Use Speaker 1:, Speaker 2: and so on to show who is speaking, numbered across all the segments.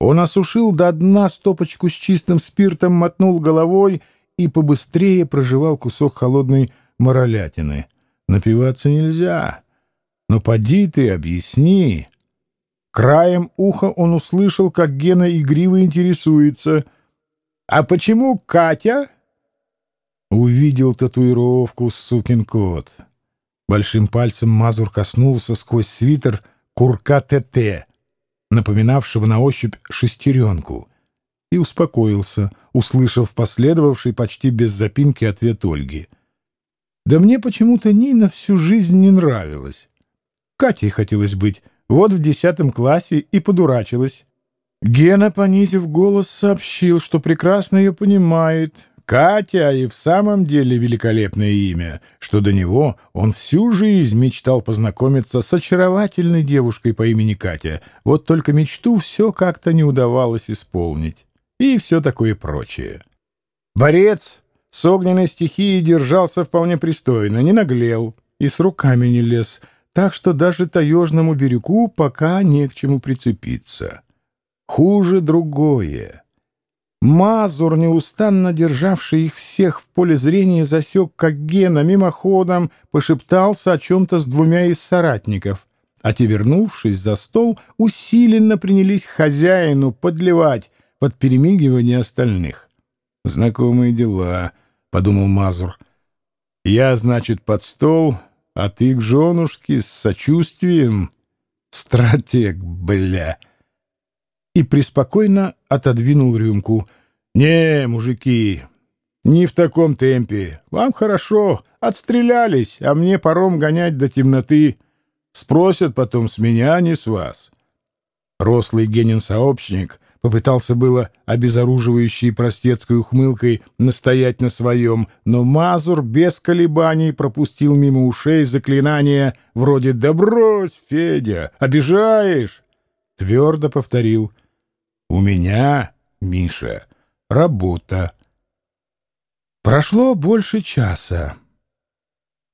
Speaker 1: Он осушил до дна стопочку с чистым спиртом, мотнул головой и побыстрее прожевал кусок холодной моролятины. Напиваться нельзя. Но поди ты, объясни. Краем уха он услышал, как Гена игриво интересуется. «А почему Катя?» Увидел татуировку, сукин кот. Большим пальцем Мазур коснулся сквозь свитер курка ТТ, напоминавшего на ощупь шестеренку, и успокоился, услышав последовавший почти без запинки ответ Ольги. «Да мне почему-то Нина всю жизнь не нравилась. Катей хотелось быть, вот в десятом классе и подурачилась». Гена, понизив голос, сообщил, что прекрасно ее понимает. Катя и в самом деле великолепное имя, что до него он всю жизнь мечтал познакомиться с очаровательной девушкой по имени Катя. Вот только мечту все как-то не удавалось исполнить и все такое прочее. Борец с огненной стихией держался вполне пристойно, не наглел и с руками не лез, так что даже таежному берегу пока не к чему прицепиться. Хуже другое. Мазур, неустанно державший их всех в поле зрения, засек, как Гена мимоходом пошептался о чем-то с двумя из соратников, а те, вернувшись за стол, усиленно принялись хозяину подливать, под перемигивание остальных. «Знакомые дела», — подумал Мазур. «Я, значит, под стол, а ты к женушке с сочувствием. Стратег, бля!» И преспокойно отодвинул рюмку. «Не, мужики, не в таком темпе. Вам хорошо, отстрелялись, а мне паром гонять до темноты. Спросят потом с меня, а не с вас». Рослый Генин-сообщник — Попытался было обезоруживающей простецкой ухмылкой настоять на своем, но Мазур без колебаний пропустил мимо ушей заклинание вроде «Да брось, Федя, обижаешь!» Твердо повторил «У меня, Миша, работа». Прошло больше часа,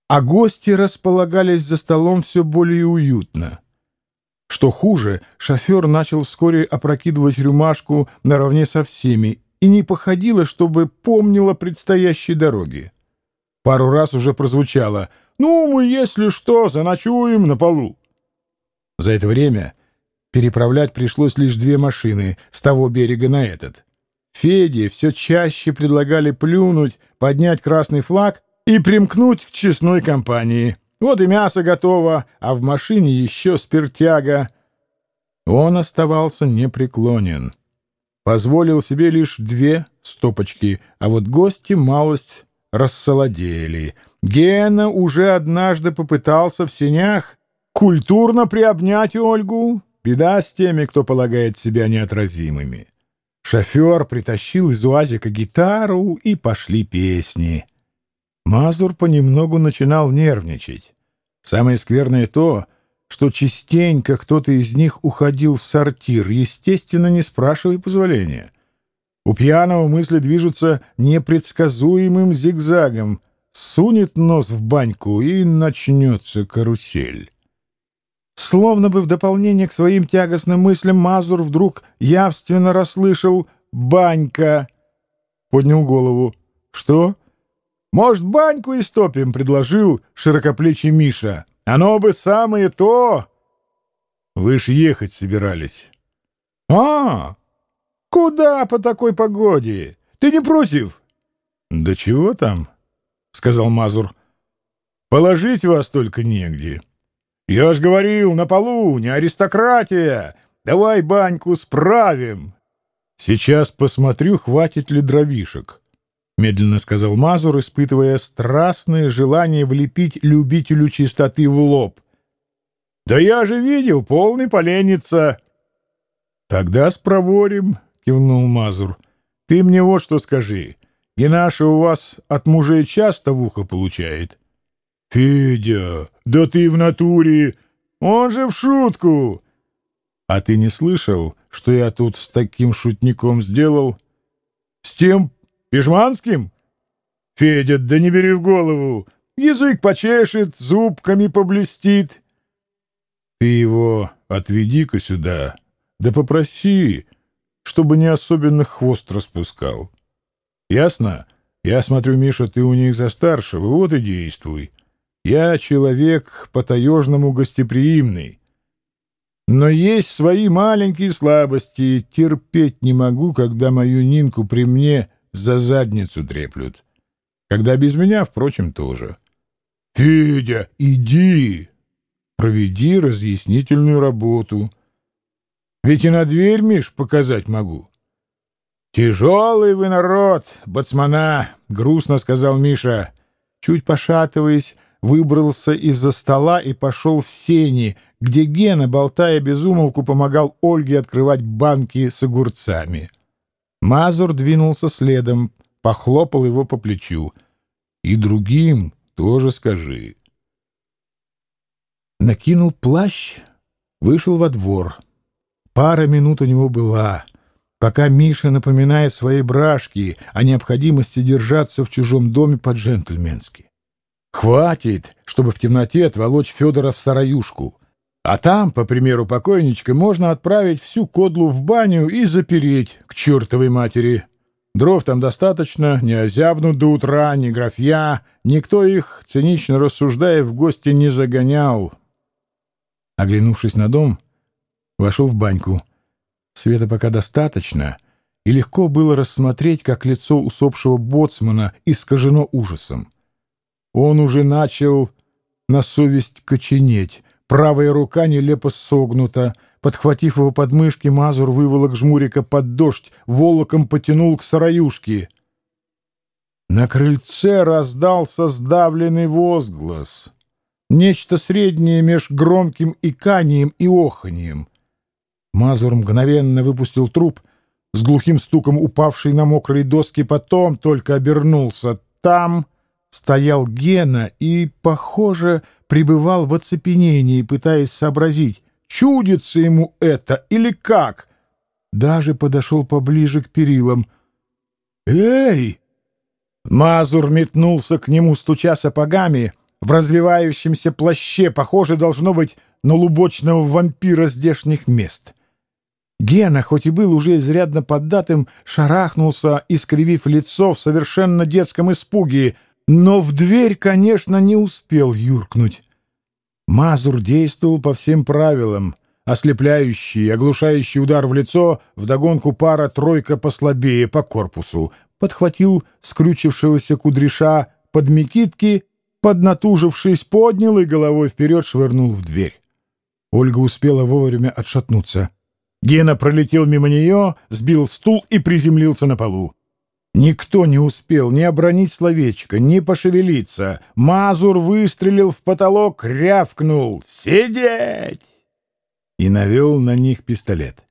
Speaker 1: а гости располагались за столом все более уютно. Что хуже, шофер начал вскоре опрокидывать рюмашку наравне со всеми и не походило, чтобы помнила предстоящей дороги. Пару раз уже прозвучало «Ну, мы, если что, заночуем на полу». За это время переправлять пришлось лишь две машины с того берега на этот. Феде все чаще предлагали плюнуть, поднять красный флаг и примкнуть к честной компании. Вот и мясо готово, а в машине еще спиртяга. Он оставался непреклонен. Позволил себе лишь две стопочки, а вот гости малость рассолодели. Гена уже однажды попытался в сенях культурно приобнять Ольгу. Беда с теми, кто полагает себя неотразимыми. Шофер притащил из уазика гитару, и пошли песни. Мазур понемногу начинал нервничать. Самое скверное то, что частенько кто-то из них уходил в сортир, естественно, не спрашивая позволения. У пьяного мысли движутся непредсказуемым зигзагом, сунет нос в баньку и начнется карусель. Словно бы в дополнение к своим тягостным мыслям Мазур вдруг явственно расслышал «банька». Поднял голову. «Что?» «Может, баньку истопим?» — предложил широкоплечий Миша. «Оно бы самое то!» «Вы ж ехать собирались». «А, куда по такой погоде? Ты не против?» «Да чего там?» — сказал Мазур. «Положить вас только негде». «Я ж говорил, на полу, не аристократия! Давай баньку справим!» «Сейчас посмотрю, хватит ли дровишек». — медленно сказал Мазур, испытывая страстное желание влепить любителю чистоты в лоб. — Да я же видел, полный поленница. — Тогда спроворим, — кивнул Мазур. — Ты мне вот что скажи. Генаша у вас от мужей часто в ухо получает? — Федя, да ты в натуре! Он же в шутку! — А ты не слышал, что я тут с таким шутником сделал? — С тем Пижманским? Федя, да не бери в голову. Язык почешет, зубками поблестит. Ты его отведи-ка сюда, да попроси, чтобы не особенно хвост распускал. Ясно? Я смотрю, Миша, ты у них за старшего, вот и действуй. Я человек по-таежному гостеприимный. Но есть свои маленькие слабости, терпеть не могу, когда мою Нинку при мне за задницу треплют. Когда без меня, впрочем, тоже. Федя, иди! Проведи разъяснительную работу. Ведь и на дверь, Миш, показать могу. «Тяжелый вы народ, бацмана!» — грустно сказал Миша. Чуть пошатываясь, выбрался из-за стола и пошел в сени, где Гена, болтая без умолку, помогал Ольге открывать банки с огурцами. Мазур двинулся следом, похлопал его по плечу. «И другим тоже скажи». Накинул плащ, вышел во двор. Пара минут у него была, пока Миша напоминает своей брашке о необходимости держаться в чужом доме по-джентльменски. Хватит, чтобы в темноте отволочь Федора в сараюшку. А там, по примеру покойничка, можно отправить всю кодлу в баню и запереть к чертовой матери. Дров там достаточно, не озябнут до утра, ни графья, никто их, цинично рассуждая, в гости не загонял. Оглянувшись на дом, вошел в баньку. Света пока достаточно, и легко было рассмотреть, как лицо усопшего боцмана искажено ужасом. Он уже начал на совесть коченеть, правая рука нелепо согнута, подхватив его подмышки, Мазур выволок жмурика под дождь, волоком потянул к сараюшке. На крыльце раздался сдавленный возглас. Нечто среднее меж громким иканием и оханьем. Мазур мгновенно выпустил труп, с глухим стуком упавший на мокрые доски, потом только обернулся. Там стоял Гена и, похоже, пребывал в оцепенении, пытаясь сообразить, чудится ему это или как. Даже подошел поближе к перилам. «Эй!» Мазур метнулся к нему, стуча сапогами, в развивающемся плаще, похоже, должно быть на лубочного вампира здешних мест. Гена, хоть и был уже изрядно поддатым, шарахнулся, искривив лицо в совершенно детском испуге, но в дверь, конечно, не успел юркнуть. Мазур действовал по всем правилам. Ослепляющий, оглушающий удар в лицо, вдогонку пара тройка послабее по корпусу. Подхватил скрючившегося кудряша под мекитки, поднатужившись, поднял и головой вперед швырнул в дверь. Ольга успела вовремя отшатнуться. Гена пролетел мимо нее, сбил стул и приземлился на полу. Никто не успел ни обронить словечко, ни пошевелиться. Мазур выстрелил в потолок, рявкнул «Сидеть!» и навел на них пистолет.